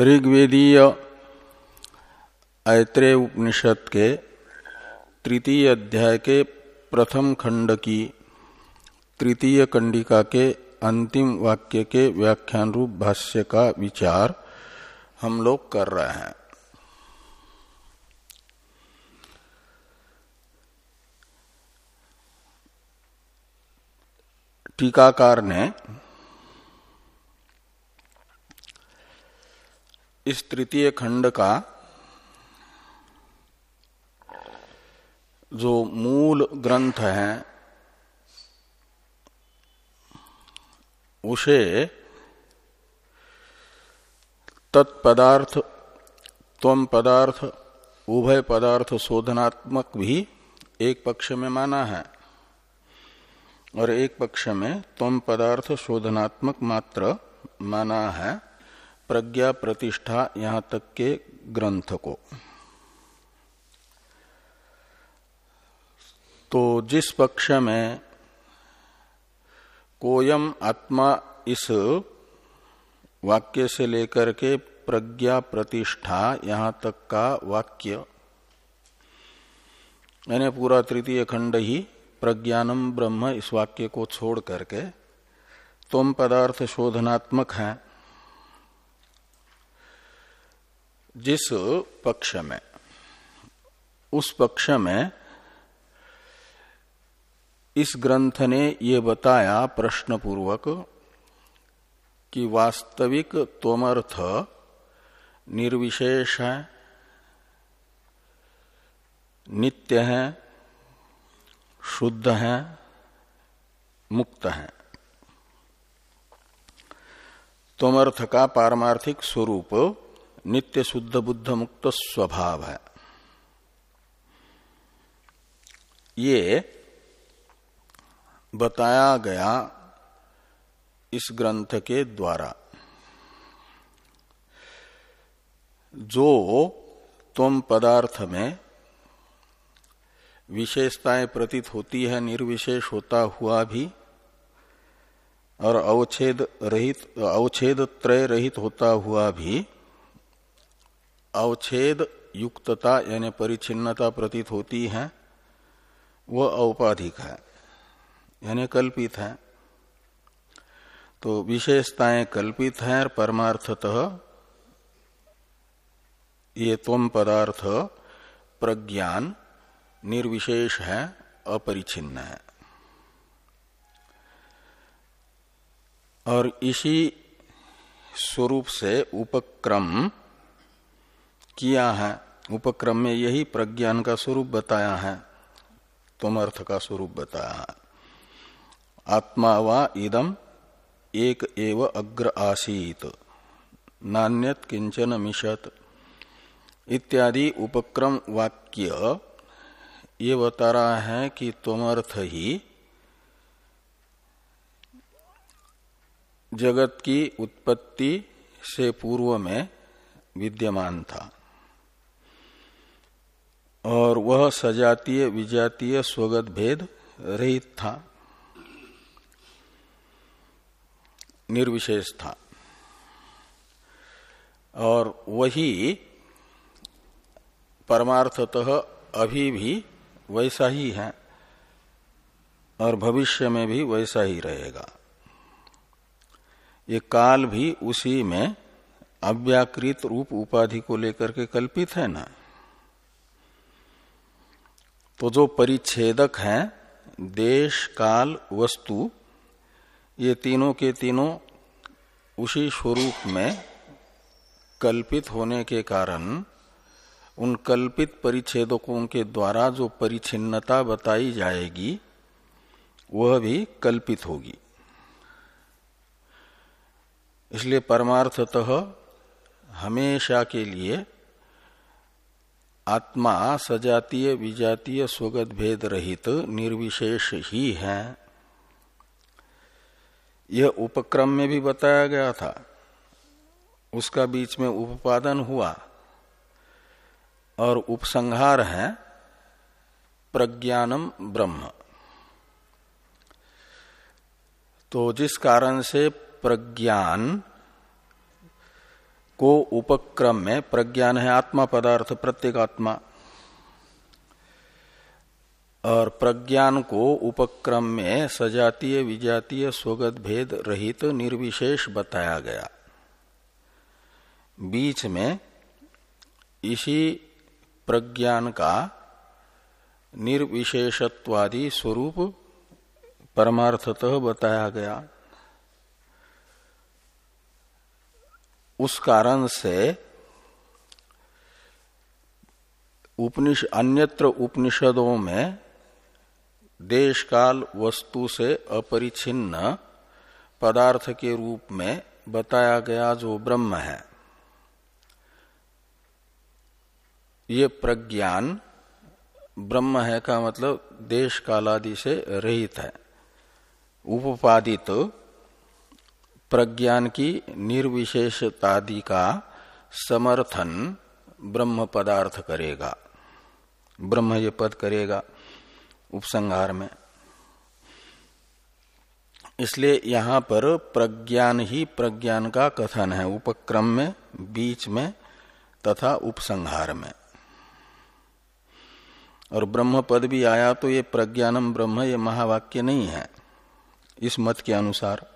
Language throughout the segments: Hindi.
ऋग्वेदीय ऐत्रेय उपनिषद के तृतीय अध्याय के प्रथम खंड की तृतीय कंडिका के अंतिम वाक्य के व्याख्यान रूप भाष्य का विचार हम लोग कर रहे हैं। टीकाकार ने इस तृतीय खंड का जो मूल ग्रंथ है, उसे तत्पदार्थ तम पदार्थ, उभय पदार्थ शोधनात्मक भी एक पक्ष में माना है। और एक पक्ष में तम पदार्थ शोधनात्मक मात्र माना है। प्रज्ञा प्रतिष्ठा यहाँ तक के ग्रंथ को। तो जिस पक्ष में कोयम आत्मा इस वाक्य से लेकर के प्रज्ञा प्रतिष्ठा यहाँ तक का वाक्य, यानी पूरा तृतीय खंड ही प्रज्ञानम ब्रह्म इस वाक्य को छोड़ करके तुम पदार्थ शोधनात्मक है। जिस पक्ष में, उस पक्ष में इस ग्रंथ ने ये बताया प्रश्न पूर्वक कि वास्तविक तोमर्थ निर्विशेष है, नित्य है, शुद्ध है, मुक्त है। तोमर्थ का पारमार्थिक स्वरूप नित्य शुद्ध बुद्ध मुक्त स्वभाव है। ये बताया गया इस ग्रंथ के द्वारा। जो तुम पदार्थ में विशेषताएँ प्रतीत होती है, निर्विशेष होता हुआ भी, और अवच्छेद रहित, अवच्छेद त्रय रहित होता हुआ भी अवच्छेद युक्तता यानी परिचिन्नता प्रतीत होती है वह औपाधिक है, यानी कल्पित है। तो विशेषताएँ कल्पित हैं और परमार्थतः ये तुम पदार्थ प्रज्ञान निर्विशेष है अपरिचिन्न है। और इसी स्वरूप से उपक्रम किया है, उपक्रम में यही प्रज्ञान का स्वरूप बताया है तुम अर्थ का स्वरूप बताया है। आत्मा वा इदम एक एव अग्र आसीत, नान्यत किंचन मिशत इत्यादि उपक्रम वाक्य ये बता रहा है कि तुमर्थ ही जगत की उत्पत्ति से पूर्व में विद्यमान था। और वह सजातीय विजातीय स्वगत भेद रहित था। निर्विशेष था। और वही परमार्थतः अभी भी वैसा ही है और भविष्य में भी वैसा ही रहेगा। ये काल भी उसी में अव्याकृत रूप उपाधि को लेकर के कल्पित है ना? तो जो परिच्छेदक हैं, देश, काल, वस्तु, ये तीनों के तीनों उसी स्वरूप में कल्पित होने के कारण, उन कल्पित परिच्छेदकों के द्वारा जो परिचिन्नता बताई जाएगी, वह भी कल्पित होगी। इसलिए परमार्थतः हमेशा के लिए आत्मा सजातीय, विजातीय, स्वगत भेद रहित, निर्विशेष ही है। यह उपक्रम में भी बताया गया था। उसका बीच में उपादन हुआ। और उपसंहार है प्रज्ञानम ब्रह्म। तो जिस कारण से प्रज्ञान को उपक्रम में प्रज्ञान है, आत्मा पदार्थ, प्रत्येक आत्मा। और प्रज्ञान को उपक्रम में सजातीय, विजातीय, स्वगत, भेद रहित, निर्विशेष बताया गया। बीच में इसी प्रज्ञान का निर्विशेषत्वादि स्वरूप परमार्थतः बताया गया। उस कारण से उपनिष, अन्यत्र उपनिषदों में देश काल वस्तु से अपरिछिन्न पदार्थ के रूप में बताया गया जो ब्रह्म है। ये प्रज्ञान ब्रह्म है का मतलब देश कालादि से रहित है। उपादित प्रज्ञान की निर्विशेषतादि का समर्थन ब्रह्म पदार्थ करेगा। ब्रह्म ये पद करेगा उपसंहार में। इसलिए यहाँ पर प्रज्ञान ही प्रज्ञान का कथन है, उपक्रम में, बीच में तथा उपसंहार में। और ब्रह्म पद भी आया तो ये प्रज्ञानम ब्रह्म ये महावाक्य नहीं है, इस मत के अनुसार।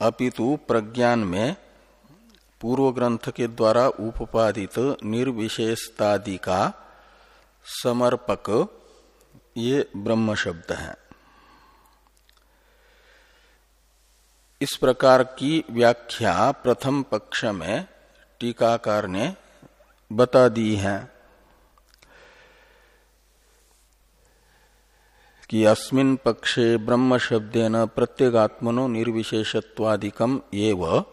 अपितु प्रज्ञान में पूर्व ग्रंथ के द्वारा उपादित निर्विशेषतादि का समर्पक ये ब्रह्म शब्द है। इस प्रकार की व्याख्या प्रथम पक्ष में टीकाकार ने बता दी है। कि अस्मिन पक्षे ब्रह्म शब्देन प्रत्येगात्मनो निर्विशेषत्वादिकम एव।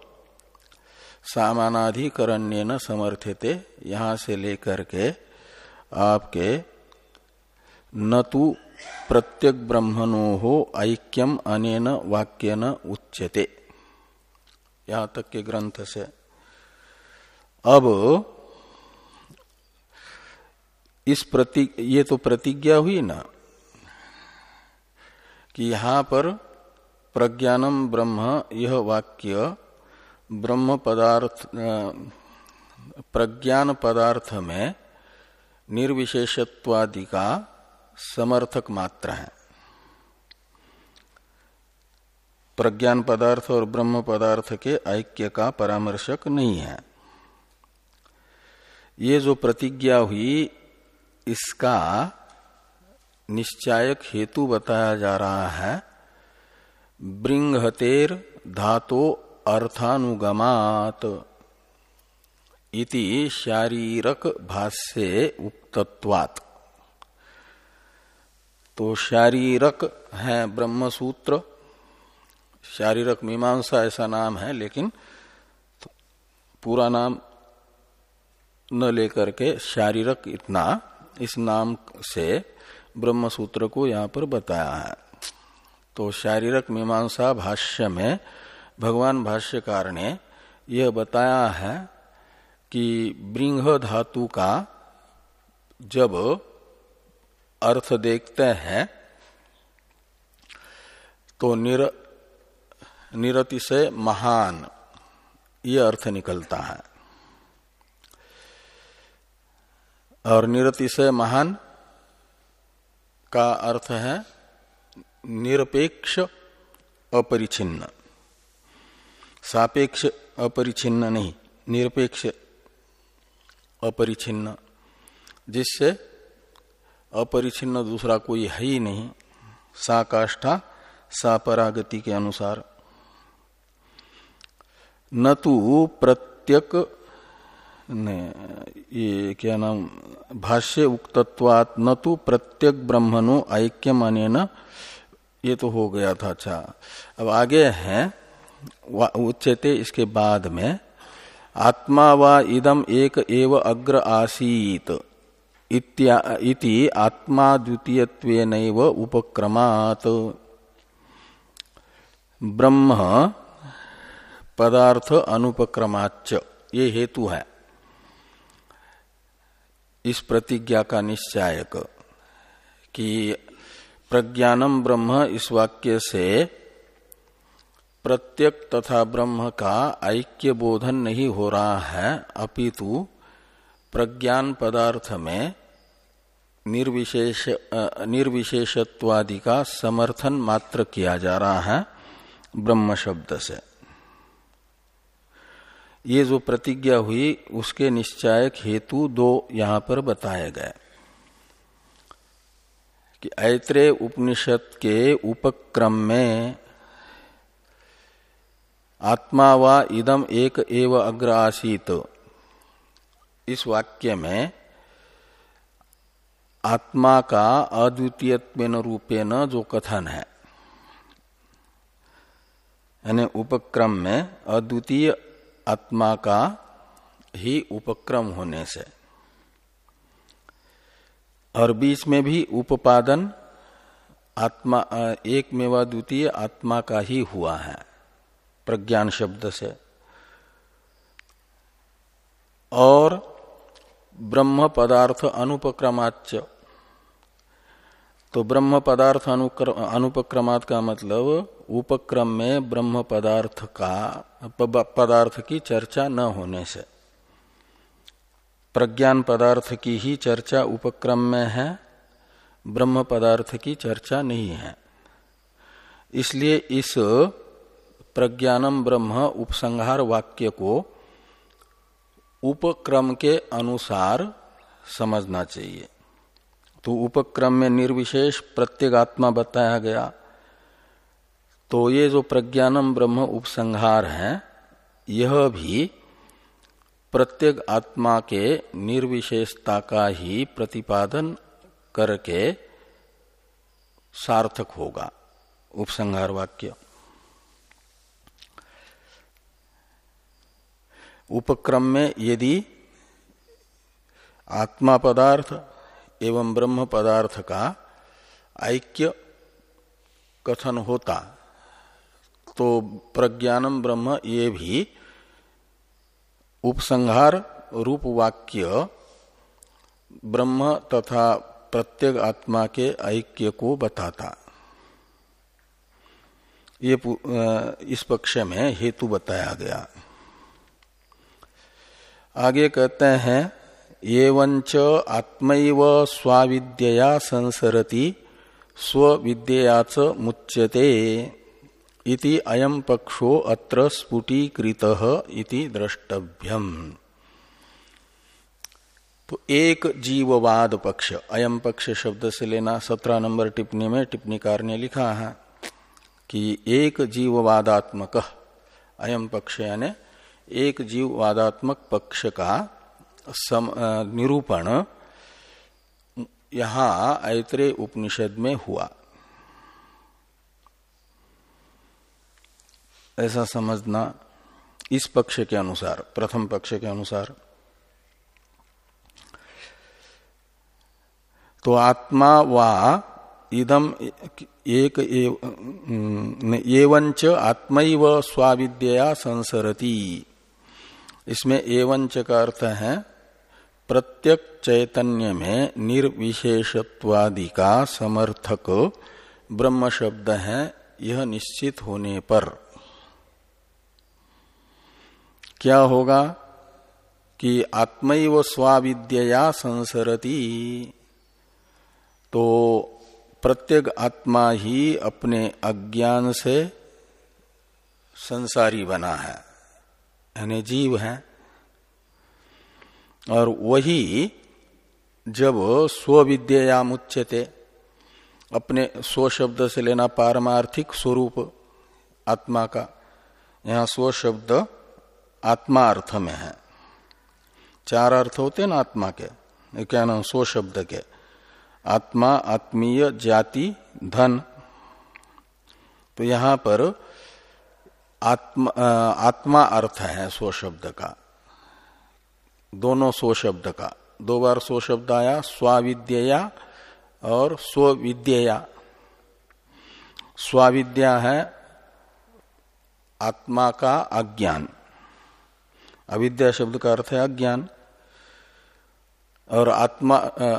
सामानाधिकरण्य समर्थ्यते यहाँ से लेकर के आपके, न तो प्रत्येक ब्रह्मणो हो ऐक्यम अनेन वाक्यन उच्यते। यहाँ तक के ग्रंथ से। अब, इस प्रति, ये तो प्रतिज्ञा हुई ना? कि यहाँ पर प्रज्ञानम ब्रह्म यह वाक्य ब्रह्म पदार्थ प्रज्ञान पदार्थ में निर्विशेषत्वादि का समर्थक मात्र है। प्रज्ञान पदार्थ और ब्रह्म पदार्थ के ऐक्य का परामर्शक नहीं है। ये जो प्रतिज्ञा हुई, इसका निश्चायक हेतु बताया जा रहा है। ब्रिंगहतेर धातो अर्थानुगमात इति शारीरक भाष्य उक्तत्वात्। तो शारीरक है ब्रह्म सूत्र शारीरक मीमांसा ऐसा नाम है, लेकिन पूरा नाम न लेकर के शारीरक इतना, इस नाम से ब्रह्म सूत्र को यहाँ पर बताया है। तो शारीरक मीमांसा भाष्य में भगवान भाष्यकार ने यह बताया है कि ब्रिंग धातु का जब अर्थ देखते हैं तो निर, निरति से महान ये अर्थ निकलता है। और निरति से महान का अर्थ है निरपेक्ष अपरिचिन्न। सापेक्ष अपरिचिन्न नहीं, निरपेक्ष अपरिचिन्न। जिससे अपरिचिन्न दूसरा कोई है ही नहीं सा सापरागति के अनुसार। न तो प्रत्यक ये क्या नाम, भाष्य उक्तत्वात न तो प्रत्यक ब्रह्मणो ऐक्यम अनेन ये तो हो गया था अच्छा। अब आगे है उच्चते इसके बाद में, आत्मा व इदम एक एव अग्र आसीत इति आत्मा द्वितीय उपक्रमात। ब्रह्म पदार्थ अनुपक्रमाच ये हेतु है। इस प्रतिज्ञा का निश्चायक कि प्रज्ञानम ब्रह्म इस वाक्य से प्रत्यक तथा ब्रह्म का ऐक्य बोधन नहीं हो रहा है, अपितु प्रज्ञान पदार्थ में निर्विशेष निर्विशेषत्वादि का समर्थन मात्र किया जा रहा है ब्रह्म शब्द से। ये जो प्रतिज्ञा हुई, उसके निश्चायक हेतु दो यहाँ पर बताए गए। कि ऐत्रे उपनिषद के उपक्रम में आत्मा व इदम एक एव अग्र आसीत। इस वाक्य में आत्मा का अद्वितीय रूपेण जो कथन है, यानी उपक्रम में अद्वितीय आत्मा का ही उपक्रम होने से। और बीच में भी उपादन आत्मा एक मेवा द्वितीय आत्मा का ही हुआ है, प्रज्ञान शब्द से। और ब्रह्म पदार्थ अनुपक्रमाच तो ब्रह्म पदार्थ अनुपक्रमात का मतलब उपक्रम में ब्रह्म पदार्थ का पदार्थ की चर्चा न होने से। प्रज्ञान पदार्थ की ही चर्चा उपक्रम में है ब्रह्म पदार्थ की चर्चा नहीं है। इसलिए इस प्रज्ञानम ब्रह्म उपसंहार वाक्य को उपक्रम के अनुसार समझना चाहिए। तो उपक्रम में निर्विशेष प्रत्येगात्मा बताया गया। तो ये जो प्रज्ञानम ब्रह्म उपसंहार है, यह भी प्रत्येक आत्मा के निर्विशेषता का ही प्रतिपादन करके सार्थक होगा, उपसंहार वाक्य। उपक्रम में यदि आत्मा पदार्थ एवं ब्रह्म पदार्थ का ऐक्य कथन होता तो प्रज्ञानम ब्रह्म ये भी उपसंहार रूप वाक्य ब्रह्म तथा प्रत्येक आत्मा के ऐक्य को बताता। ये इस पक्ष में हेतु बताया गया। आगे कहते हैं, एवंच आत्मैव स्वाविद्यया संसरति स्विद्याच मुच्यते। इति अयम पक्षो अत्र स्फुटीकृत इति द्रष्टव्यम। तो एक जीववाद पक्ष अयम पक्ष शब्द से लेना सत्रह नंबर टिप्पणी में टिप्पणीकार ने लिखा है कि एक जीववादात्मक अयम पक्ष यानी एक जीववादात्मक पक्ष का सम, निरूपण यहाँ ऐत्रे उपनिषद में हुआ। ऐसा समझना इस पक्ष के अनुसार, प्रथम पक्ष के अनुसार। तो आत्मा वा इदम एक एवंच आत्मैव स्वाविद्या संसरती। इसमें एवं का अर्थ है प्रत्यक चैतन्य में निर्विशेषत्वादि का समर्थक ब्रह्म शब्द है, यह निश्चित होने पर। क्या होगा कि आत्मैव स्वाविद्या संसरती। तो प्रत्येक आत्मा ही अपने अज्ञान से संसारी बना है, यानी जीव है। और वही जब स्विद्या मुच्यते, अपने स्व शब्द से लेना पारमार्थिक स्वरूप आत्मा का, यहाँ स्व शब्द आत्मा अर्थ में है। चार अर्थ होते हैं ना आत्मा के। क्या नाम स्व शब्द के। आत्मा, आत्मीय, जाति, धन। तो यहाँ पर आत्मा आत्मा अर्थ है स्व शब्द का। दोनों सो शब्द का। दो बार सो शब्द आया स्वाविद्या और स्विद्या स्वाविद्या है आत्मा का अज्ञान। अविद्या शब्द का अर्थ है अज्ञान। और आत्मा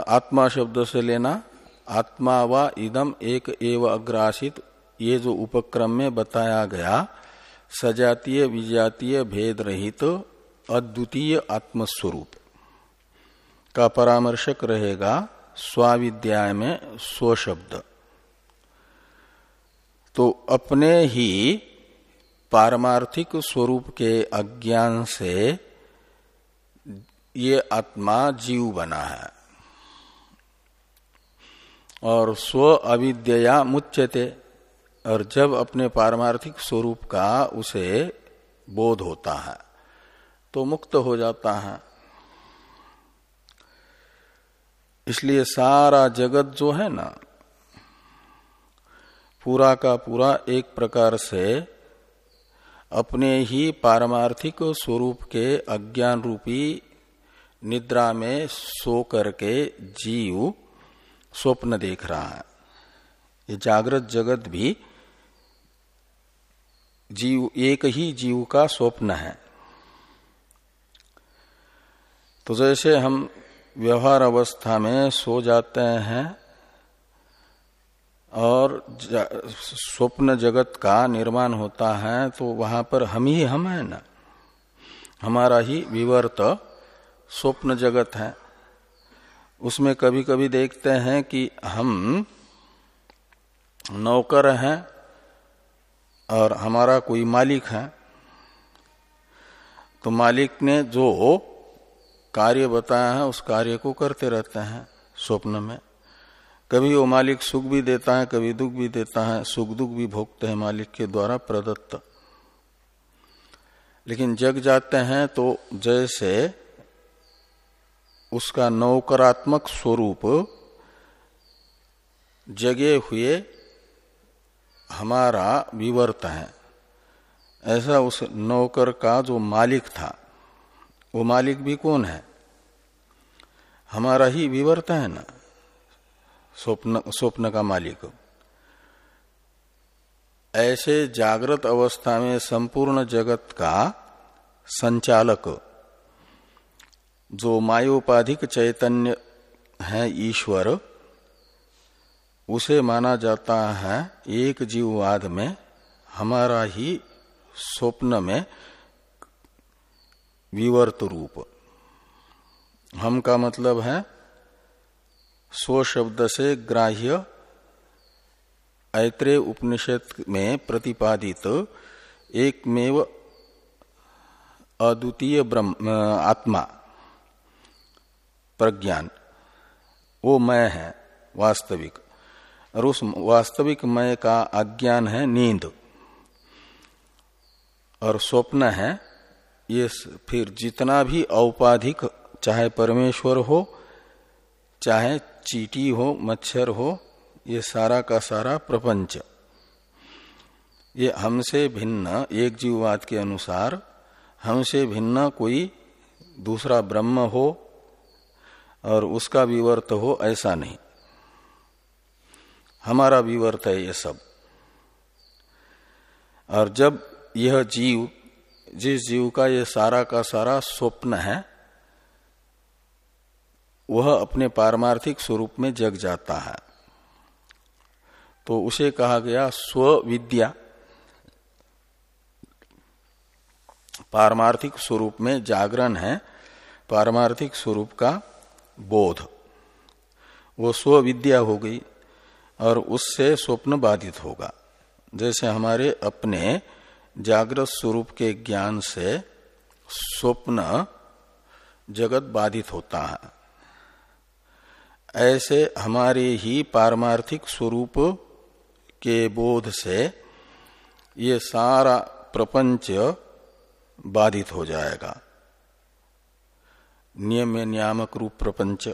आत्मा शब्द से लेना, आत्मा व इदम एक एव अग्रासित, ये जो उपक्रम में बताया गया, सजातीय, विजातीय, भेद रहित तो अद्वितीय आत्मस्वरूप का परामर्शक रहेगा स्वाविद्याय में स्वशब्द तो अपने ही पारमार्थिक स्वरूप के अज्ञान से ये आत्मा जीव बना है। और स्व अविद्या मुच्यते, और जब अपने पारमार्थिक स्वरूप का उसे बोध होता है तो मुक्त हो जाता है। इसलिए सारा जगत जो है ना, पूरा का पूरा एक प्रकार से अपने ही पारमार्थिक स्वरूप के अज्ञान रूपी निद्रा में सो करके जीव स्वप्न देख रहा है। ये जागृत जगत भी जीव, एक ही जीव का स्वप्न है। तो जैसे हम व्यवहार अवस्था में सो जाते हैं और स्वप्न जगत का निर्माण होता है तो वहाँ पर हम ही हम है ना। हमारा ही विवर्त स्वप्न जगत है। उसमें कभी कभी देखते हैं कि हम नौकर हैं और हमारा कोई मालिक है। तो मालिक ने जो कार्य बताया है, उस कार्य को करते रहते हैं स्वप्न में। कभी वो मालिक सुख भी देता है, कभी दुख भी देता है, सुख दुख भी भोगते हैं मालिक के द्वारा प्रदत्त। लेकिन जग जाते हैं तो जैसे उसका नौकरात्मक स्वरूप जगे हुए हमारा विवर्त है। ऐसा उस नौकर का जो मालिक था, वो मालिक भी कौन है? हमारा ही विवर्त है ना? स्वप्न स्वप्न का मालिक ऐसे जागृत अवस्था में संपूर्ण जगत का संचालक जो मायोपाधिक चैतन्य है ईश्वर, उसे माना जाता है एक जीववाद में, हमारा ही स्वप्न में विवर्त रूप। हम का मतलब है स्व शब्द से ग्राह्य ऐत्रे उपनिषद में प्रतिपादित एकमेव अद्वितीय ब्रह्म आत्मा, प्रज्ञान। वो मैं है, वास्तविक। और उस वास्तविक मय का अज्ञान है, नींद। और स्वप्न है, ये फिर जितना भी औपाधिक, चाहे परमेश्वर हो, चाहे चीटी हो, मच्छर हो, ये सारा का सारा प्रपंच। ये हमसे भिन्न, एक जीववाद के अनुसार, हमसे भिन्न कोई दूसरा ब्रह्म हो और उसका विवर्त हो, ऐसा नहीं। हमारा विवर्त है ये सब। और जब यह जीव, जिस जीव का ये सारा का सारा स्वप्न है वह अपने पारमार्थिक स्वरूप में जग जाता है। तो उसे कहा गया स्व विद्या पारमार्थिक स्वरूप में जागरण है, पारमार्थिक स्वरूप का बोध। वो स्व विद्या हो गई और उससे स्वप्न बाधित होगा। जैसे हमारे अपने जागृत स्वरूप के ज्ञान से स्वप्न जगत बाधित होता है। ऐसे हमारे ही पारमार्थिक स्वरूप के बोध से ये सारा प्रपंच बाधित हो जाएगा। नियम नियामक रूप प्रपंच।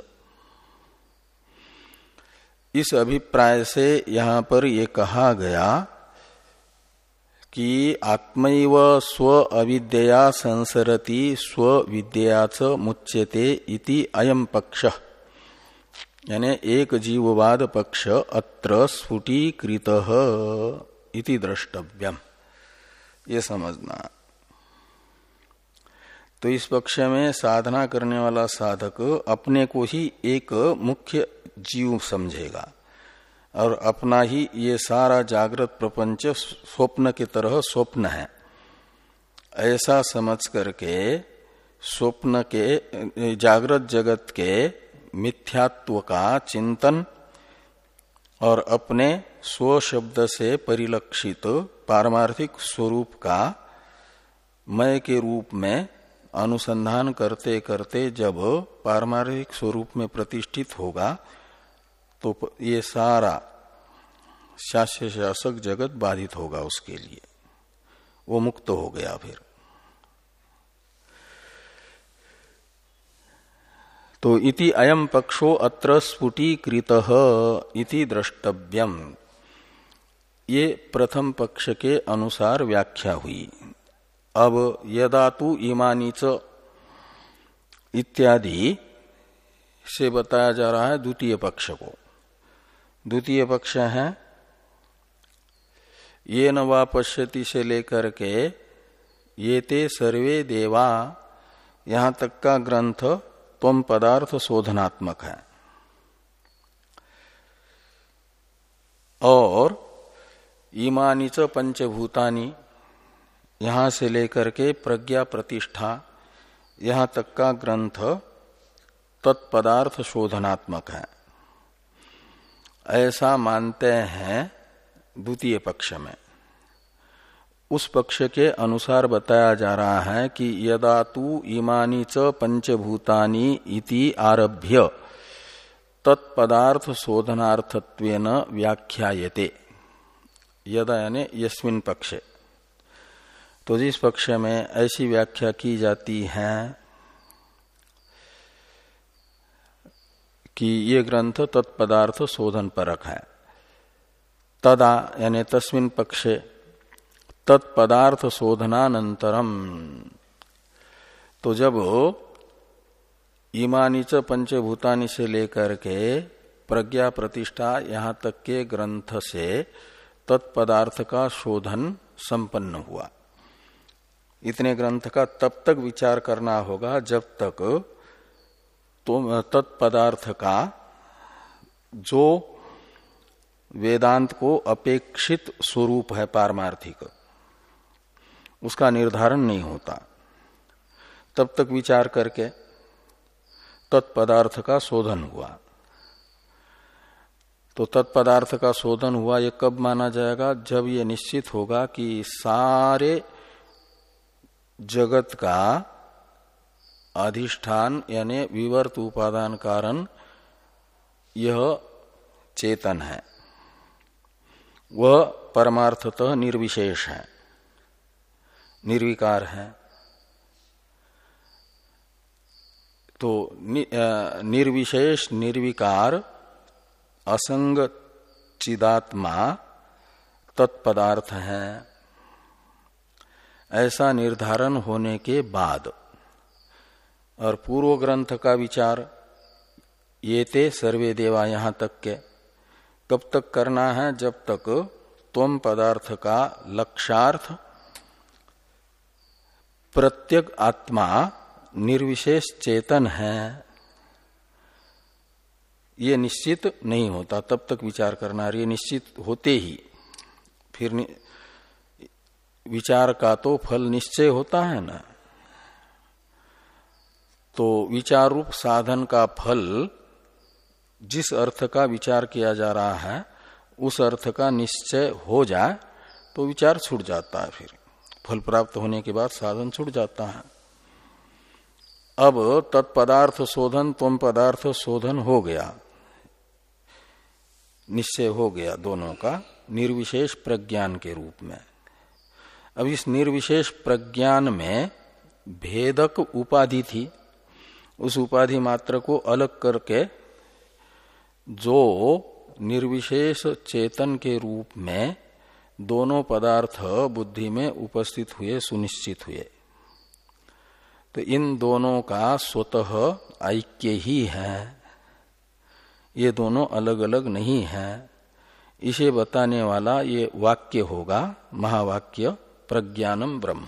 इस अभिप्राय से यहाँ पर यह कहा गया कि आत्मैव स्व अविद्या संसरति स्व विद्या मुच्यते इति अयम पक्ष। यानी एक जीववाद पक्ष अत्र स्फुटीकृत इति द्रष्टव्यम। ये समझना। तो इस पक्ष में साधना करने वाला साधक अपने को ही एक मुख्य जीव समझेगा और अपना ही ये सारा जागृत प्रपंच स्वप्न की तरह स्वप्न है। ऐसा समझ करके स्वप्न के, जागृत जगत के मिथ्यात्व का चिंतन और अपने स्व शब्द से परिलक्षित पारमार्थिक स्वरूप का मय के रूप में अनुसंधान करते करते जब पारमार्थिक स्वरूप में प्रतिष्ठित होगा तो ये सारा शास्य शासक जगत बाधित होगा उसके लिए। वो मुक्त हो गया फिर। तो इति अयम पक्षो अत्र स्फुटीकृत इति द्रष्टव्यम। ये प्रथम पक्ष के अनुसार व्याख्या हुई। अब यदा तु ईमानीच इत्यादि से बताया जा रहा है द्वितीय पक्ष को। द्वितीय पक्ष है, ये नवा पश्यति से लेकर के ये ते सर्वे देवा, यहाँ तक का ग्रंथ तम पदार्थ शोधनात्मक है। और ईमानी च पंचभूतानी, यहाँ से लेकर के प्रज्ञा प्रतिष्ठा, यहाँ तक का ग्रंथ तत्पदार्थ शोधनात्मक है। ऐसा मानते हैं द्वितीय पक्ष में। उस पक्ष के अनुसार बताया जा रहा है कि यदा तू इमानी च पंचभूतानी इति आरभ्य, तत्पदार्थ शोधनार्थत्व व्याख्यायते। यदा यानी यस्मिन पक्षे। तो जिस पक्ष में ऐसी व्याख्या की जाती है कि ये ग्रंथ तत्पदार्थ शोधन परक है। तदा यानी तस्मिन पक्षे तत्पदार्थ शोधनानंतरम तो जब ईमानी च पंचभूतानी से लेकर के प्रज्ञा प्रतिष्ठा यहाँ तक के ग्रंथ से तत्पदार्थ का शोधन संपन्न हुआ। इतने ग्रंथ का तब तक विचार करना होगा जब तक तो तत्पदार्थ का जो वेदांत को अपेक्षित स्वरूप है पारमार्थिक। उसका निर्धारण नहीं होता। तब तक विचार करके तत्पदार्थ का शोधन हुआ। तो तत्पदार्थ का शोधन हुआ, ये कब माना जाएगा? जब ये निश्चित होगा कि सारे जगत का अधिष्ठान यानी विवर्त उपादान कारण यह चेतन है। वह परमार्थतः निर्विशेष है। निर्विकार है। तो निर्विशेष, निर्विकार, असंग चिदात्मा तत्पदार्थ है। ऐसा निर्धारण होने के बाद, और पूर्व ग्रंथ का विचार, ये ते सर्वे देवा यहाँ तक के कब तक करना है जब तक तम पदार्थ का लक्षार्थ प्रत्येक आत्मा निर्विशेष चेतन है। ये निश्चित नहीं होता, तब तक विचार करना ये निश्चित होते ही। फिर विचार का तो फल निश्चय होता है ना। तो विचार रूप साधन का फल, जिस अर्थ का विचार किया जा रहा है, उस अर्थ का निश्चय हो जाए तो विचार छूट जाता है फिर। फल प्राप्त होने के बाद साधन छूट जाता है। अब तत्पदार्थ शोधन, तुम पदार्थ शोधन हो गया। निश्चय हो गया दोनों का निर्विशेष प्रज्ञान के रूप में। अब इस निर्विशेष प्रज्ञान में भेदक उपाधि थी। उस उपाधि मात्र को अलग करके जो निर्विशेष चेतन के रूप में दोनों पदार्थ बुद्धि में उपस्थित हुए, सुनिश्चित हुए। तो इन दोनों का स्वतः ऐक्य ही है। ये दोनों अलग अलग नहीं है। इसे बताने वाला ये वाक्य होगा, महावाक्य, प्रज्ञानम ब्रह्म।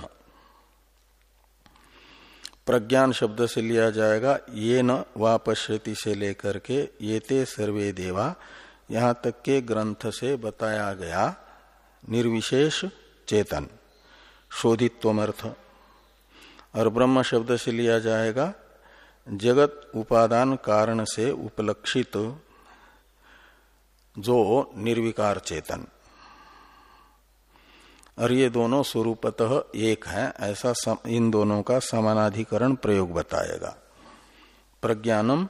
प्रज्ञान शब्द से लिया जाएगा, ये न वापश्यति से लेकर के, ये ते सर्वे देवा, यहाँ तक के ग्रंथ से बताया गया। निर्विशेष चेतन। शोधित्वमर्थ। और ब्रह्म शब्द से लिया जाएगा जगत उपादान कारण से उपलक्षित जो निर्विकार चेतन। और ये दोनों स्वरूपतः एक है ऐसा सम, इन दोनों का समानाधिकरण प्रयोग बताएगा। प्रज्ञानम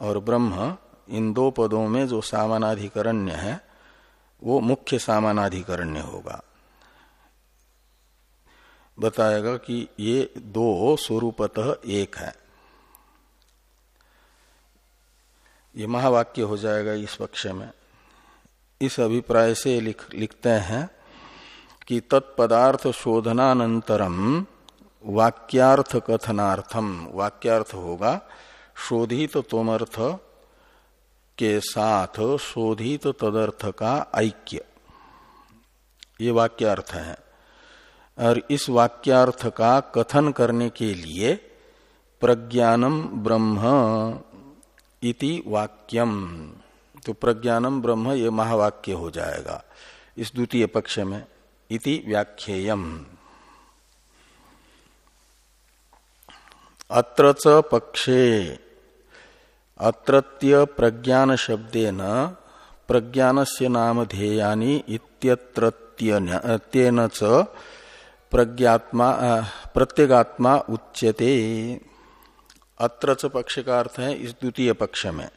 और ब्रह्म इन दो पदों में जो सामानाधिकरण्य है वो मुख्य सामानाधिकरण्य होगा। बताएगा कि ये दो स्वरूपतः एक है। ये महावाक्य हो जाएगा इस पक्ष में। इस अभिप्राय से लिख, लिखते हैं कि तत्पदार्थ शोधनानंतरम वाक्यार्थ कथनार्थम वाक्यार्थ होगा शोधित तोमर्थ के साथ शोधित तदर्थ का ऐक्य। ये वाक्यार्थ है। और इस वाक्यार्थ का कथन करने के लिए प्रज्ञानम ब्रह्म इति वाक्यम। तो प्रज्ञानम ब्रह्म ये महावाक्य हो जाएगा इस द्वितीय पक्ष में। इति व्याख्येयम। अत्र पक्षे अत्रत्य प्रज्ञान शब्देन प्रज्ञान से नाम ध्येयानी इत्यत्रत्यन च प्रज्ञात्मा प्रत्यगात्मा उच्यते। अत्र च पक्ष का अर्थ है इस द्वितीय पक्ष में।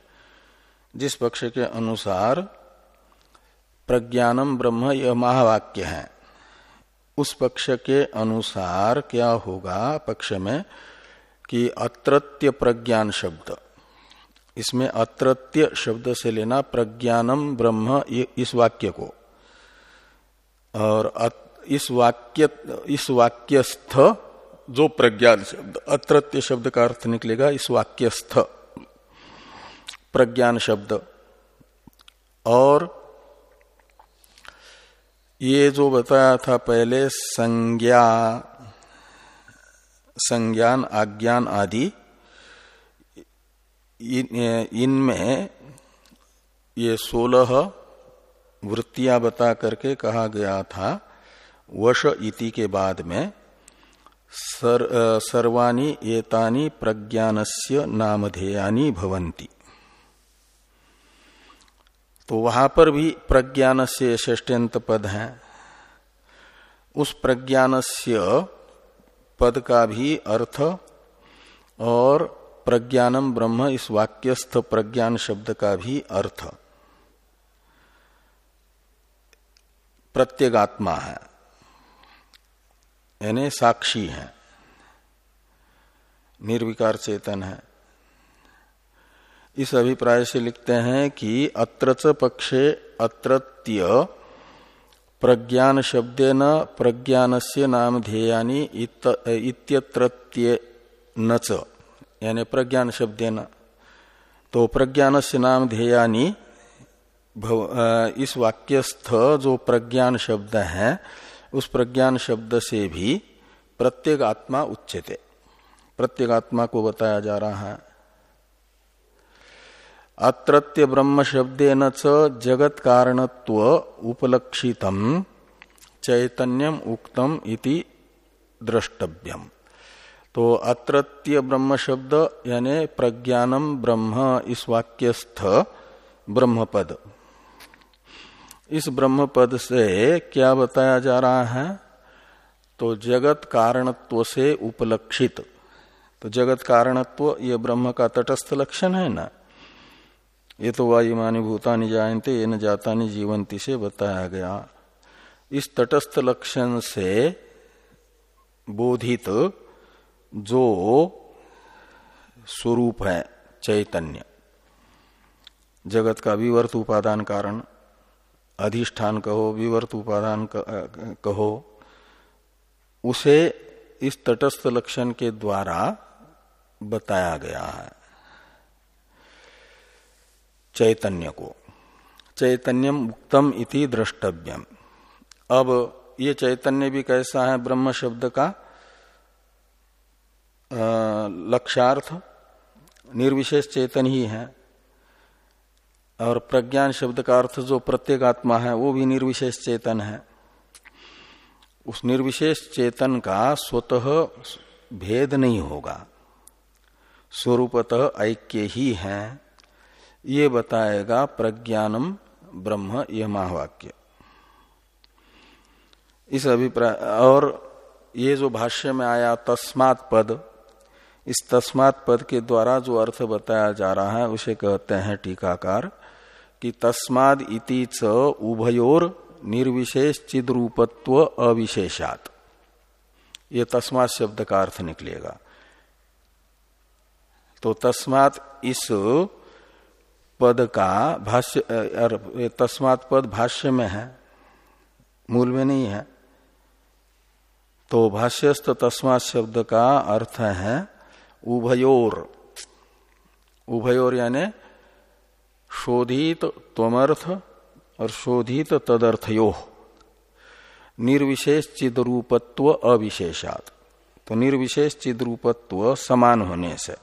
जिस पक्ष के अनुसार प्रज्ञानम ब्रह्म यह महावाक्य है। उस पक्ष के अनुसार क्या होगा पक्ष में कि अत्रत्य प्रज्ञान शब्द। इसमें अत्रत्य शब्द से लेना प्रज्ञानम ब्रह्म इस वाक्य को। और इस वाक्य, इस वाक्यस्थ, जो प्रज्ञान शब्द, अत्रत्य शब्द का अर्थ निकलेगा इस वाक्यस्थ, प्रज्ञान शब्द। और ये जो बताया था पहले, संज्ञा, संज्ञान, आज्ञान आदि इनमें ये सोलह वृत्तियाँ बता करके कहा गया था। वश इति के बाद में सर, सर्वाणी एतानी प्रज्ञानस्य नामधेयानी भवंती तो वहाँ पर भी प्रज्ञान से षष्ट्यंत पद है। उस प्रज्ञानस्य पद का भी अर्थ और प्रज्ञानम ब्रह्म इस वाक्यस्थ प्रज्ञान शब्द का भी अर्थ। प्रत्येगात्मा है। यानी साक्षी है। निर्विकार चेतन है। इस अभिप्राय से लिखते हैं कि अत्र पक्षे अत्रत्य प्रज्ञान नाम ध्येयानी इत्यत्रत्य न यानी प्रज्ञान शब्देन। तो प्रज्ञान से नाम ध्येयानी इस वाक्यस्थ जो प्रज्ञान शब्द है, उस प्रज्ञान शब्द से भी प्रत्येक आत्मा उच्चते प्रत्येक आत्मा को बताया जा रहा है। अत्रत्य ब्रह्म शब्देन च जगत कारणत्व उपलक्षितम चैतन्यम उक्तम इति द्रष्टव्यम। तो अत्रत्य ब्रह्म शब्द, यानी प्रज्ञानम ब्रह्म, इस वाक्यस्थ ब्रह्मपद। इस ब्रह्म पद से क्या बताया जा रहा है? तो जगत कारणत्व से उपलक्षित। तो जगत कारणत्व, ये ब्रह्म का तटस्थ लक्षण है ना? ये तो वायुमानी भूतानि जायते ये न जाता जीवंती से बताया गया। इस तटस्थ लक्षण से बोधित जो स्वरूप है, चैतन्य। जगत का विवर्त उपादान कारण, अधिष्ठान कहो, विवर्त उपादान कहो, उसे इस तटस्थ लक्षण के द्वारा बताया गया है। चैतन्य को। चैतन्यम उक्तम इति द्रष्टव्यम। अब ये चैतन्य भी कैसा है, ब्रह्म शब्द का? लक्षार्थ निर्विशेष चेतन ही है। और प्रज्ञान शब्द का अर्थ जो प्रत्येक आत्मा है, वो भी निर्विशेष चेतन है। उस निर्विशेष चेतन का स्वतः भेद नहीं होगा। स्वरूपतः ऐक्य ही है। ये बताएगा प्रज्ञानम ब्रह्म यह महावाक्य। इस अभिप्राय, और ये जो भाष्य में आया, तस्मात पद इस तस्मात पद के द्वारा जो अर्थ बताया जा रहा है, उसे कहते हैं टीकाकार, कि तस्माद इति च उभयोर निर्विशेष चिद्रूपत्व अविशेषात। ये तस्मात शब्द का अर्थ निकलेगा। तो तस्मात इस पद का भाष्य तस्मात पद भाष्य में है, मूल में नहीं है। तो भाष्यस्त तस्मात शब्द का अर्थ है उभयोर। उभयोर यानी शोधित त्वमर्थ और शोधित तदर्थयो। निर्विशेष चिद्रूपत्व अविशेषात। तो निर्विशेष चिद्रूपत्व समान होने से।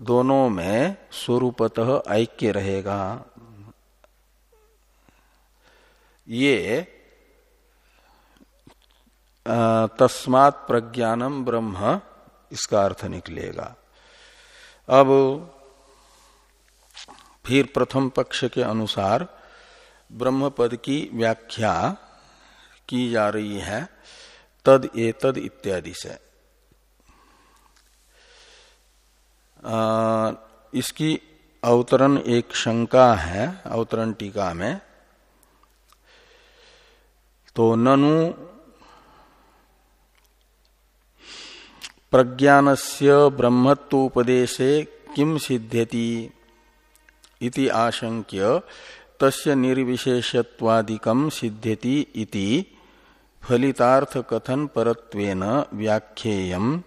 दोनों में स्वरूपतः ऐक्य रहेगा। ये तस्मात् प्रज्ञानम ब्रह्म इसका अर्थ निकलेगा। अब फिर प्रथम पक्ष के अनुसार ब्रह्म पद की व्याख्या की जा रही है तद ए तद इत्यादि से। आ, इसकी अवतरण एक शंका है अवतरण टीका में। तो ननु प्रज्ञानस्य ब्रह्मत्वोपदेशे किम सिद्ध्यति? इति आशंक्य तस्य निर्विशेषत्वादिकम सिद्ध्यति इति फलितार्थ कथन परत्वेन व्याख्येयम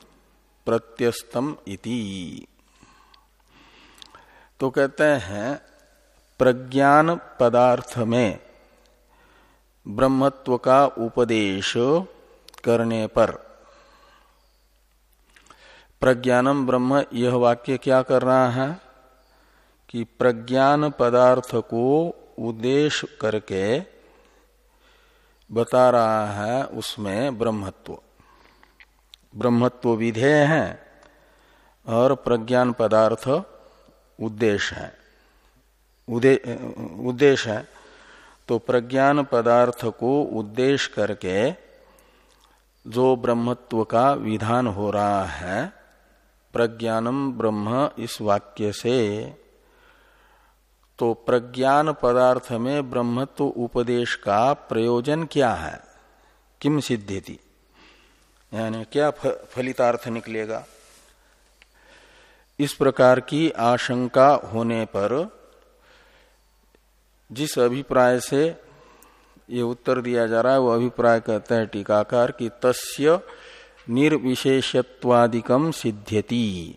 प्रत्यस्तम इति। तो कहते हैं, प्रज्ञान पदार्थ में ब्रह्मत्व का उपदेश करने पर प्रज्ञानम ब्रह्म, यह वाक्य क्या कर रहा है? कि प्रज्ञान पदार्थ को उद्देश्य करके बता रहा है उसमें ब्रह्मत्व। ब्रह्मत्व विधेय है और प्रज्ञान पदार्थ उद्देश्य है। उद्देश्य है। तो प्रज्ञान पदार्थ को उद्देश्य करके जो ब्रह्मत्व का विधान हो रहा है प्रज्ञानम ब्रह्म इस वाक्य से। तो प्रज्ञान पदार्थ में ब्रह्मत्व उपदेश का प्रयोजन क्या है? किम सिद्धि यानी क्या फलितार्थ निकलेगा? इस प्रकार की आशंका होने पर जिस अभिप्राय से ये उत्तर दिया जा रहा है, वो अभिप्राय कहते हैं टीकाकार की तस्य निर्विशेषत्वादिकम सिद्ध्यति।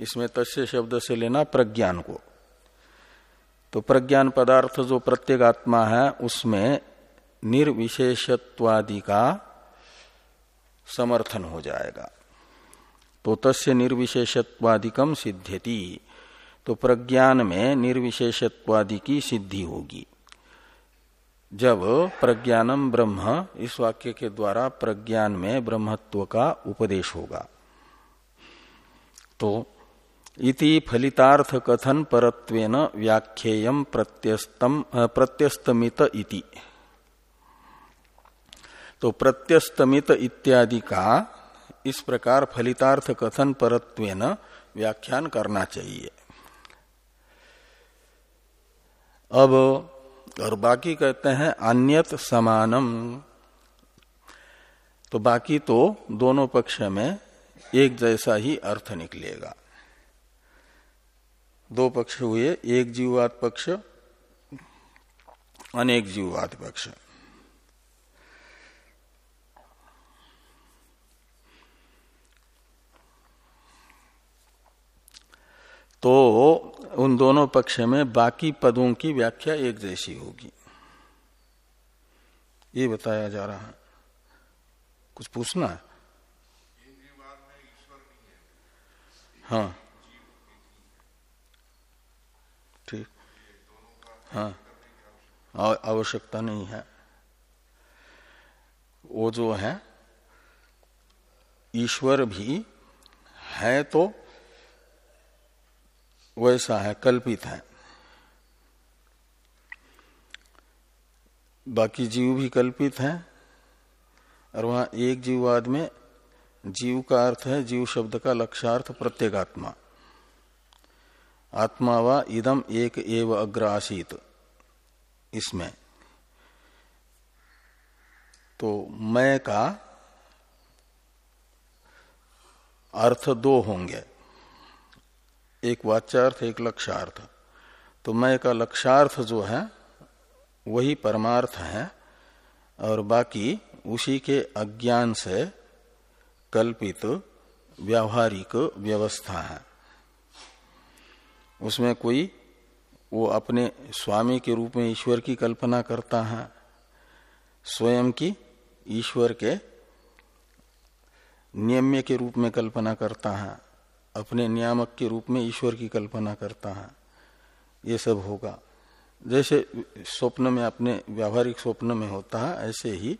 इसमें तस्य शब्द से लेना प्रज्ञान को। तो प्रज्ञान पदार्थ जो प्रत्येगात्मा है, उसमें निर्विशेषत्वादि का समर्थन हो जाएगा। तो तस्य निर्विशेषत्वादिकम सिद्ध्यति। तो प्रज्ञान में निर्विशेषत्वादि की सिद्धि होगी। जब प्रज्ञानम ब्रह्म, इस वाक्य के द्वारा प्रज्ञान में ब्रह्मत्व का उपदेश होगा। तो इति फलितार्थ कथन परत्वेन व्याख्येयम प्रत्यस्तम प्रत्यस्तमित इति। तो प्रत्यस्तमित इत्यादि का इस प्रकार फलितार्थ कथन परत्वेन व्याख्यान करना चाहिए। अब और बाकी कहते हैं अन्यत समानम। तो बाकी तो दोनों पक्ष में एक जैसा ही अर्थ निकलेगा। दो पक्ष हुए, एक जीववाद पक्ष, अनेक जीववाद पक्ष। तो उन दोनों पक्ष में बाकी पदों की व्याख्या एक जैसी होगी। ये बताया जा रहा है। कुछ पूछना है? हाँ। ठीक। हाँ। आवश्यकता नहीं है। वो जो है, ईश्वर भी है तो वैसा है, कल्पित है। बाकी जीव भी कल्पित है, और वहाँ एक जीववाद में जीव का अर्थ है, जीव शब्द का लक्ष्यार्थ प्रत्येगात्मा। आत्मा व इदम एक एव अग्रासित, इसमें। तो मैं का अर्थ दो होंगे। एक वाच्यार्थ, एक लक्ष्यार्थ। तो मैं का लक्ष्यार्थ जो है, वही परमार्थ है, और बाकी उसी के अज्ञान से कल्पित, व्यावहारिक व्यवस्था है। उसमें कोई, वो अपने स्वामी के रूप में ईश्वर की कल्पना करता है, स्वयं की ईश्वर के नियम्य के रूप में कल्पना करता है। अपने नियामक के रूप में ईश्वर की कल्पना करता है। ये सब होगा। जैसे स्वप्न में अपने व्यावहारिक स्वप्न में होता है, ऐसे ही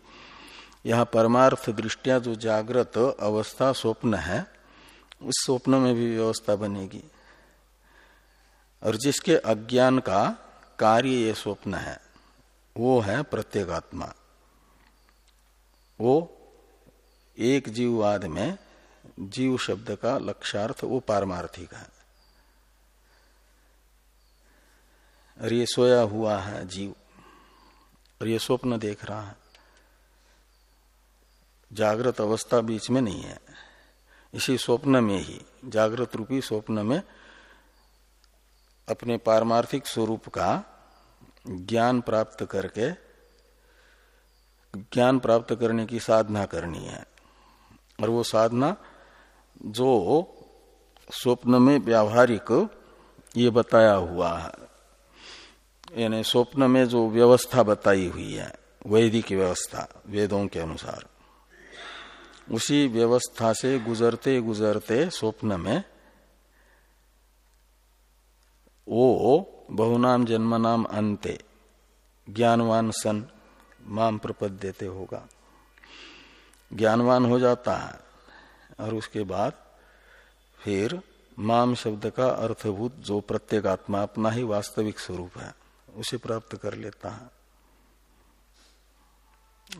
यहाँ परमार्थ दृष्टिया जो जागृत अवस्था स्वप्न है, उस स्वप्न में भी व्यवस्था बनेगी। और जिसके अज्ञान का कार्य ये स्वप्न है, वो है प्रत्येगात्मा। वो एक जीववाद में जीव शब्द का लक्ष्यार्थ वो पारमार्थिक है। और ये सोया हुआ है जीव। और ये स्वप्न देख रहा है। जागृत अवस्था बीच में नहीं है। इसी स्वप्न में ही, जागृत रूपी स्वप्न में अपने पारमार्थिक स्वरूप का ज्ञान प्राप्त करके, ज्ञान प्राप्त करने की साधना करनी है। और वो साधना जो स्वप्न में व्यावहारिक ये बताया हुआ है। यानी स्वप्न में जो व्यवस्था बताई हुई है वैदिक व्यवस्था, वेदों के अनुसार, उसी व्यवस्था से गुजरते गुजरते स्वप्न में वो बहुनाम जन्म नाम अंते, ज्ञानवान सन, माम प्रपद्यते होगा। ज्ञानवान हो जाता है। और उसके बाद फिर माम शब्द का अर्थभूत जो प्रत्येक आत्मा अपना ही वास्तविक स्वरूप है उसे प्राप्त कर लेता है।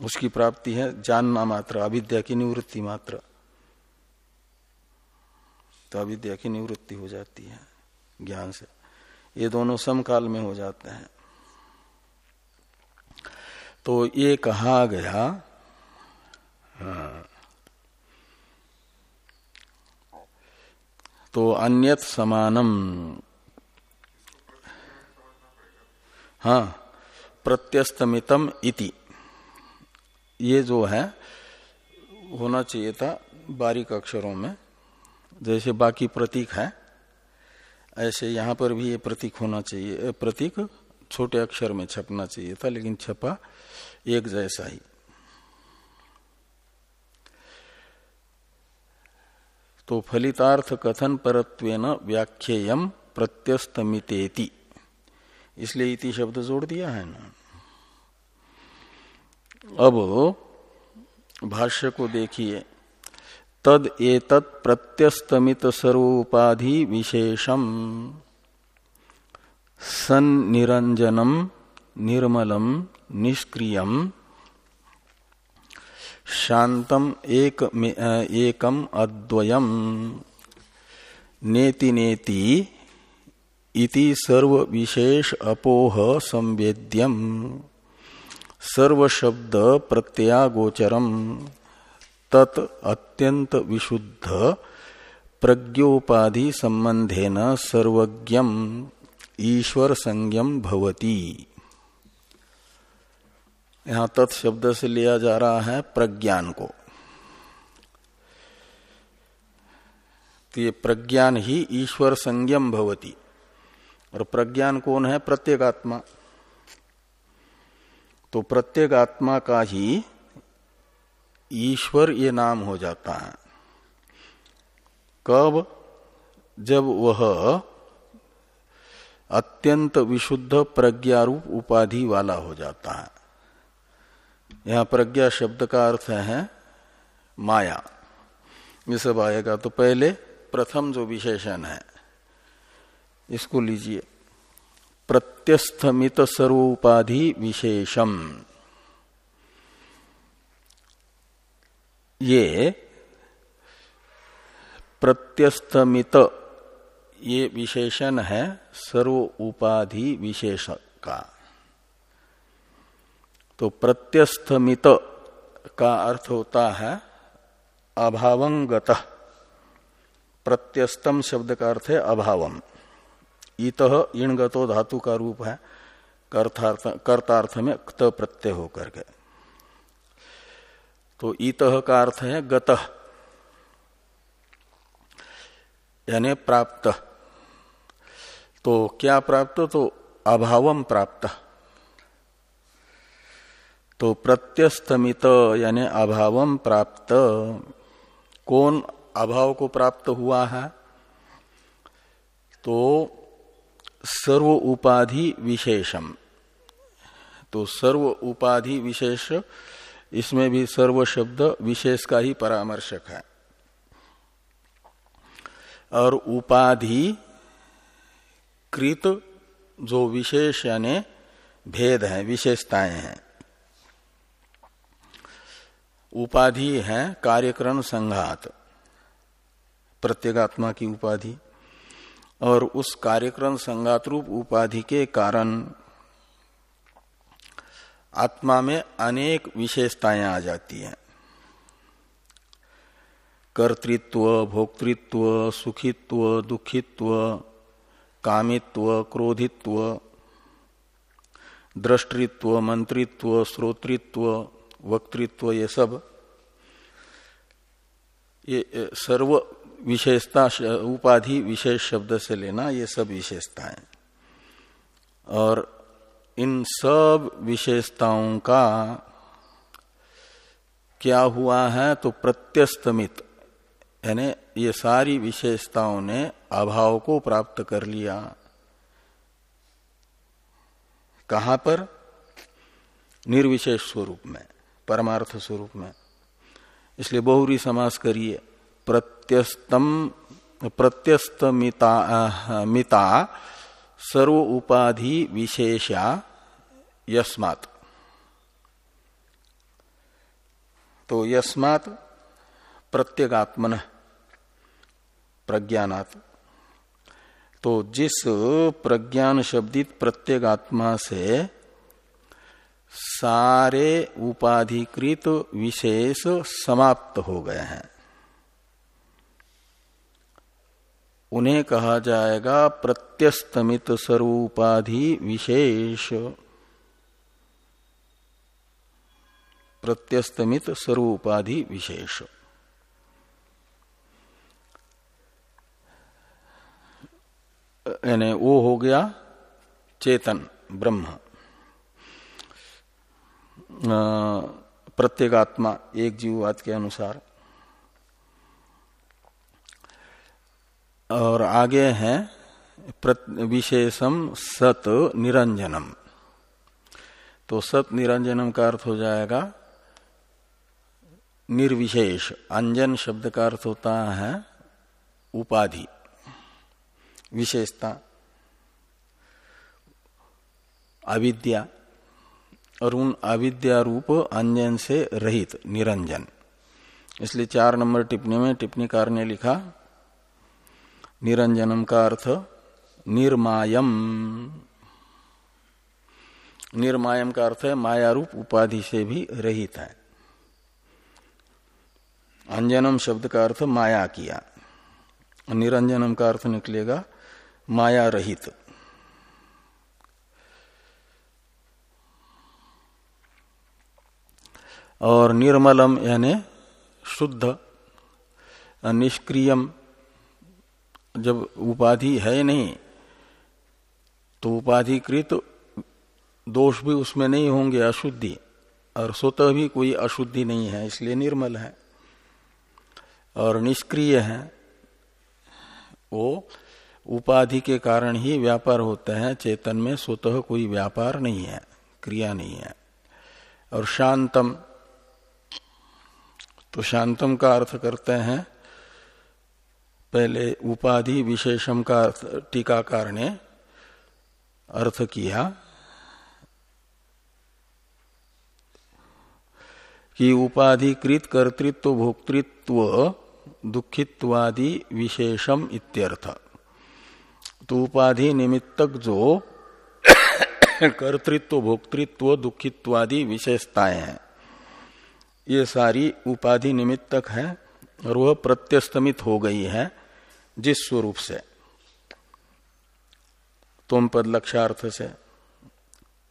उसकी प्राप्ति है जानना मात्र अविद्या की निवृत्ति मात्र। तो अविद्या की निवृत्ति हो जाती है ज्ञान से। ये दोनों समकाल में हो जाते हैं। तो ये कहा गया हाँ, तो अन्यत समानम। हाँ प्रत्यस्तमितम इति। ये जो है, होना चाहिए था बारीक अक्षरों में। जैसे बाकी प्रतीक है, ऐसे यहाँ पर भी ये प्रतीक होना चाहिए। प्रतीक छोटे अक्षर में छपना चाहिए था, लेकिन छपा एक जैसा ही। तो फलितार्थ कथन परत्वेन व्याख्येयम प्रत्यस्तमितेति। इसलिए इति शब्द जोड़ दिया है ना। अब भाष्य को देखिए। तद एतत् प्रत्यस्तमित सर्वोपाधि विशेषम सन्निरंजनम निर्मलम निष्क्रियम शांतम एक एकम अद्वयम। नेति नेति इति सर्व विशेष अपोह संवेद्यम। सर्व शब्द प्रत्यागोचरम तत् अत्यंत विशुद्ध प्रज्ञोपाधि संबंधेन सर्वज्ञम। ईश्वर संज्ञम भवती। यहाँ तत्शब्द से लिया जा रहा है प्रज्ञान को। तो ये प्रज्ञान ही ईश्वर संज्ञम भवती। और प्रज्ञान कौन है? प्रत्येगात्मा तो प्रत्येक आत्मा का ही ईश्वर ये नाम हो जाता है। कब? जब वह अत्यंत विशुद्ध प्रज्ञारूप उपाधि वाला हो जाता है। यहाँ प्रज्ञा शब्द का अर्थ है माया। ये सब आएगा। तो पहले प्रथम जो विशेषण है, इसको लीजिए। प्रत्यस्थमित सर्वोपाधि विशेषम। ये प्रत्यस्थमित, ये विशेषण है सर्व उपाधि विशेष का। तो प्रत्यस्थमित का अर्थ होता है अभावंगत। प्रत्यस्तम शब्द का अर्थ है अभावम। इत इणगतो धातु का रूप है, कर्तार्थ में क्त प्रत्यय होकर के। तो इत का अर्थ है गत। यानी प्राप्त। तो क्या प्राप्त? तो अभावम प्राप्त। तो प्रत्यस्तमित यानी अभावम प्राप्त। कौन अभाव को प्राप्त हुआ है? तो सर्व उपाधि विशेषम। तो सर्व उपाधि विशेष, इसमें भी सर्व शब्द विशेष का ही परामर्शक है। और उपाधि कृत, जो विशेष यानी भेद है, विशेषताएँ हैं। उपाधि है कार्यक्रम संघात, प्रत्येगात्मा की उपाधि। और उस कार्यक्रम संघात रूप उपाधि के कारण आत्मा में अनेक विशेषताएँ आ जाती हैं। कर्तृत्व, भोक्तृत्व, सुखित्व, दुखित्व, कामित्व, क्रोधित्व, दृष्टित्व, मंत्रित्व, श्रोतृत्व वक्तृत्व, ये सब, ये सर्व विशेषता, उपाधि विशेष शब्द से लेना, ये सब विशेषताएँ। और इन सब विशेषताओं का क्या हुआ है तो प्रत्यस्तमित, यानी ये सारी विशेषताओं ने अभाव को प्राप्त कर लिया। कहाँ पर? निर्विशेष स्वरूप में। परमार्थ स्वरूप में। इसलिए बहुरी समास करिए। प्रत्यस्तम, प्रत्यस्तमिता, मिता, सर्व उपाधि विशेषा यस्मात्। तो यस्मात् प्रत्यगात्मन, प्रज्ञानात्। तो जिस प्रज्ञान शब्दित प्रत्यगात्मा से सारे उपाधिकृत विशेष समाप्त हो गए हैं। उन्हें कहा जाएगा प्रत्यस्तमित स्वरूपाधि विशेष। प्रत्यस्तमित स्वरूपाधि विशेष। यानी वो हो गया चेतन ब्रह्म। प्रत्येगात्मा एक जीववाद के अनुसार। और आगे है विशेषम सत निरंजनम। तो सत निरंजनम का अर्थ हो जाएगा, निर्विशेष। अंजन शब्द का अर्थ होता है, उपाधि, विशेषता, अविद्या। और उन अविद्या रूप अंजन से रहित निरंजन। इसलिए चार नंबर टिप्पणी में टिप्पणीकार ने लिखा, निरंजनम का अर्थ निर्मायम। निर्मायम का अर्थ है माया रूप उपाधि से भी रहित है। अंजनम शब्द का अर्थ माया किया। निरंजनम का अर्थ निकलेगा माया रहित। और निर्मलम, यानी शुद्ध, निष्क्रियम, जब उपाधि है नहीं तो उपाधिकृत दोष भी उसमें नहीं होंगे, अशुद्धि। और स्वतः भी कोई अशुद्धि नहीं है, इसलिए निर्मल है। और निष्क्रिय है, वो उपाधि के कारण ही व्यापार होते हैं, चेतन में स्वतः कोई व्यापार नहीं है, क्रिया नहीं है। और शांतम तो शांतम का अर्थ करते हैं, पहले उपाधि विशेषम का टीकाकार ने अर्थ किया कि उपाधिकृत कर्तृत्व भोक्तृत्व दुखित्वादि विशेषम इत्यर्थ। तो उपाधि निमित्तक जो कर्तृत्व भोक्तृत्व दुखित्वादि विशेषताएँ हैं ये सारी उपाधि निमित्तक है और वह प्रत्यस्तमित हो गई है जिस स्वरूप से। तुम पद लक्षार्थ से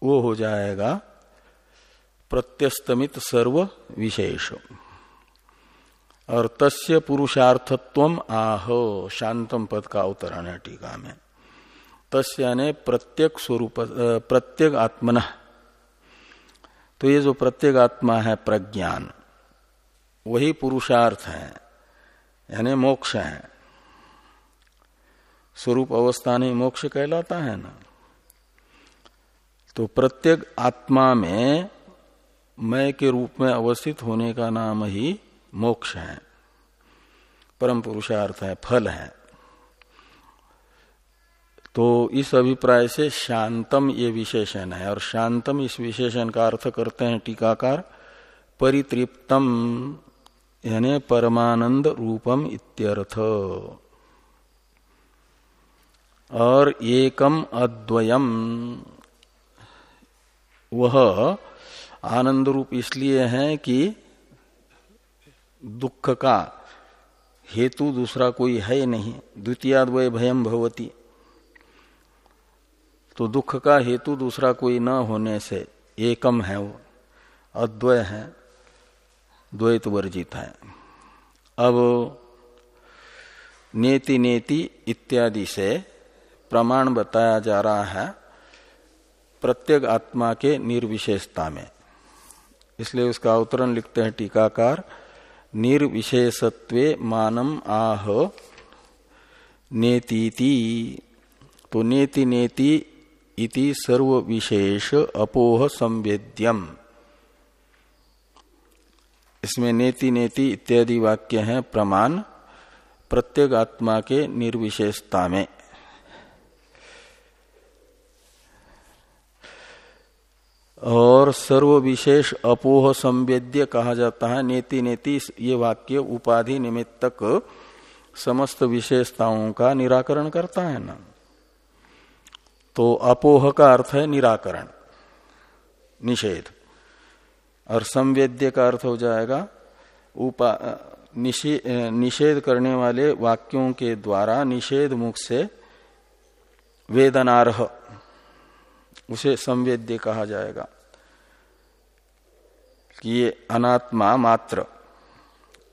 वो हो जाएगा प्रत्यस्तमित सर्व विशेष। और तस्य पुरुषार्थत्व आह, शांतम पद का अवतरण है टीका में। तस्य ने प्रत्येक स्वरूप प्रत्येक आत्मन तो ये जो प्रत्येक आत्मा है प्रज्ञान, वही पुरुषार्थ है, यानी मोक्ष है। स्वरूप अवस्था नहीं, मोक्ष कहलाता है ना। तो प्रत्येक आत्मा में मय के रूप में अवस्थित होने का नाम ही मोक्ष है, परम पुरुषार्थ है, फल है। तो इस अभिप्राय से शांतम ये विशेषण है और शांतम इस विशेषण का अर्थ करते हैं टीकाकार, परितृप्तम, यानी परमानंद रूपम इत्यर्थ। और एकम अद्वयम, वह आनंद रूप इसलिए है कि दुख का हेतु दूसरा कोई है नहीं, द्वितीयाद्वय भयम भवती। तो दुख का हेतु दूसरा कोई न होने से एकम है वो। अद्वय है, द्वैत वर्जित है। अब नेति नेति इत्यादि से प्रमाण बताया जा रहा है प्रत्येक आत्मा के निर्विशेषता में। इसलिए उसका अवतरण लिखते हैं टीकाकार, निर्विशेषत्वे मानम आह नेतीति। तो नेति नेति इति सर्व विशेष अपोह संवेद्यम। इसमें नेति नेति इत्यादि वाक्य हैं, प्रमाण, प्रत्येक आत्मा के निर्विशेषता में। और सर्व विशेष अपोह संवेद्य कहा जाता है, नेति नेति ये वाक्य उपाधि निमित्तक समस्त विशेषताओं का निराकरण करता है ना। तो अपोह का अर्थ है निराकरण, निषेध। और संवेद्य का अर्थ हो जाएगा उपा निषेध करने वाले वाक्यों के द्वारा निषेध मुख से वेदनारह, उसे संवेद्य कहा जाएगा कि ये अनात्मा मात्र,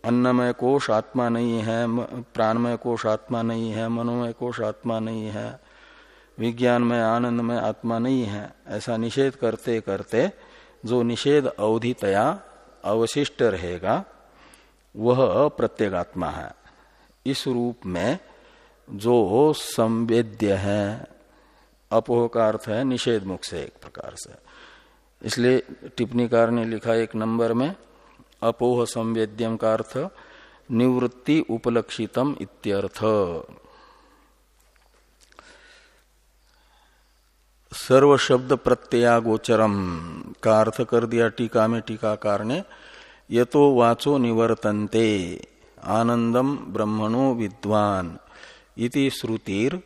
अन्नमय कोश आत्मा नहीं है प्राणमय कोश आत्मा नहीं है, मनोमय कोश आत्मा नहीं है। विज्ञान में, आनंद में आत्मा नहीं है, ऐसा निषेध करते करते जो निषेध अवधितया अवशिष्ट रहेगा, वह प्रत्येगात्मा है। इस रूप में जो संवेद्य है अपोह का अर्थ है, निषेध मुख से एक प्रकार से। इसलिए टिप्पणीकार ने लिखा एक नंबर में, अपोह संवेद्यम का अर्थ निवृत्ति उपलक्षितम इत्यर्थ। सर्व शब्द प्रत्ययागोचरम का अर्थ कर दिया टीका में टीकाकार ने? तो वाचो निवर्तन्ते। आनंदम ब्रह्मणो विद्वान। इति श्रुतिर,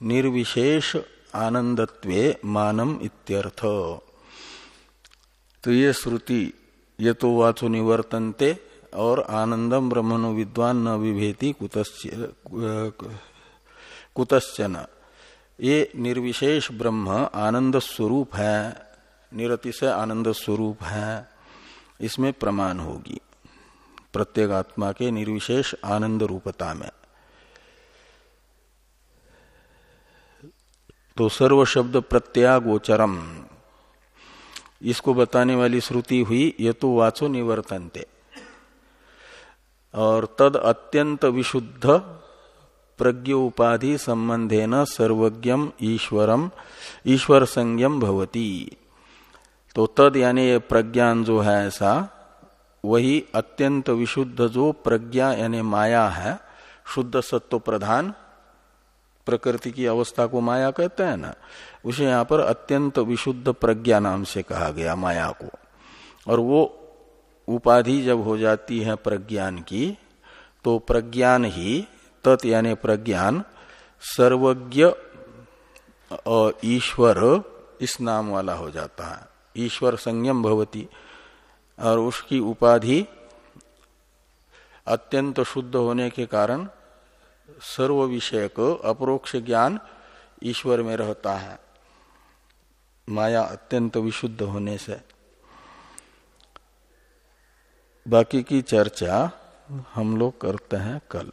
निर्विशेष आनंदत्वे मानम इत्यर्थ। तो ये श्रुति ये तो वाचो निवर्तनते और आनंदम ब्रह्मणो विद्वान न विभेति कुतश्चन। ये निर्विशेष ब्रह्म आनंद स्वरूप है, निरति से आनंद स्वरूप है, इसमें प्रमाण होगी। प्रत्येक आत्मा के निर्विशेष आनंद रूपता में। तो सर्व शब्द प्रत्यागोचरम, इसको बताने वाली श्रुति हुई, ये तो वाचो निवर्तनते। और तद अत्यंत विशुद्ध प्रज्ञ उपाधि संबंधे न सर्वज्ञम ईश्वरम ईश्वर संज्ञम भवती। तो तद यानी ये प्रज्ञान जो है ऐसा, वही अत्यंत विशुद्ध जो प्रज्ञा यानी माया है, शुद्ध सत्व प्रधान, प्रकृति की अवस्था को माया कहते हैं ना, उसे यहाँ पर अत्यंत विशुद्ध प्रज्ञा नाम से कहा गया माया को। और वो उपाधि जब हो जाती है प्रज्ञान की तो प्रज्ञान ही तत् यानी प्रज्ञान, सर्वज्ञ ईश्वर, इस नाम वाला हो जाता है। ईश्वर संयम भवती, और उसकी उपाधि अत्यंत शुद्ध होने के कारण सर्व विषय को अप्रोक्ष ज्ञान ईश्वर में रहता है। माया अत्यंत विशुद्ध होने से। बाकी की चर्चा हम लोग करते हैं कल।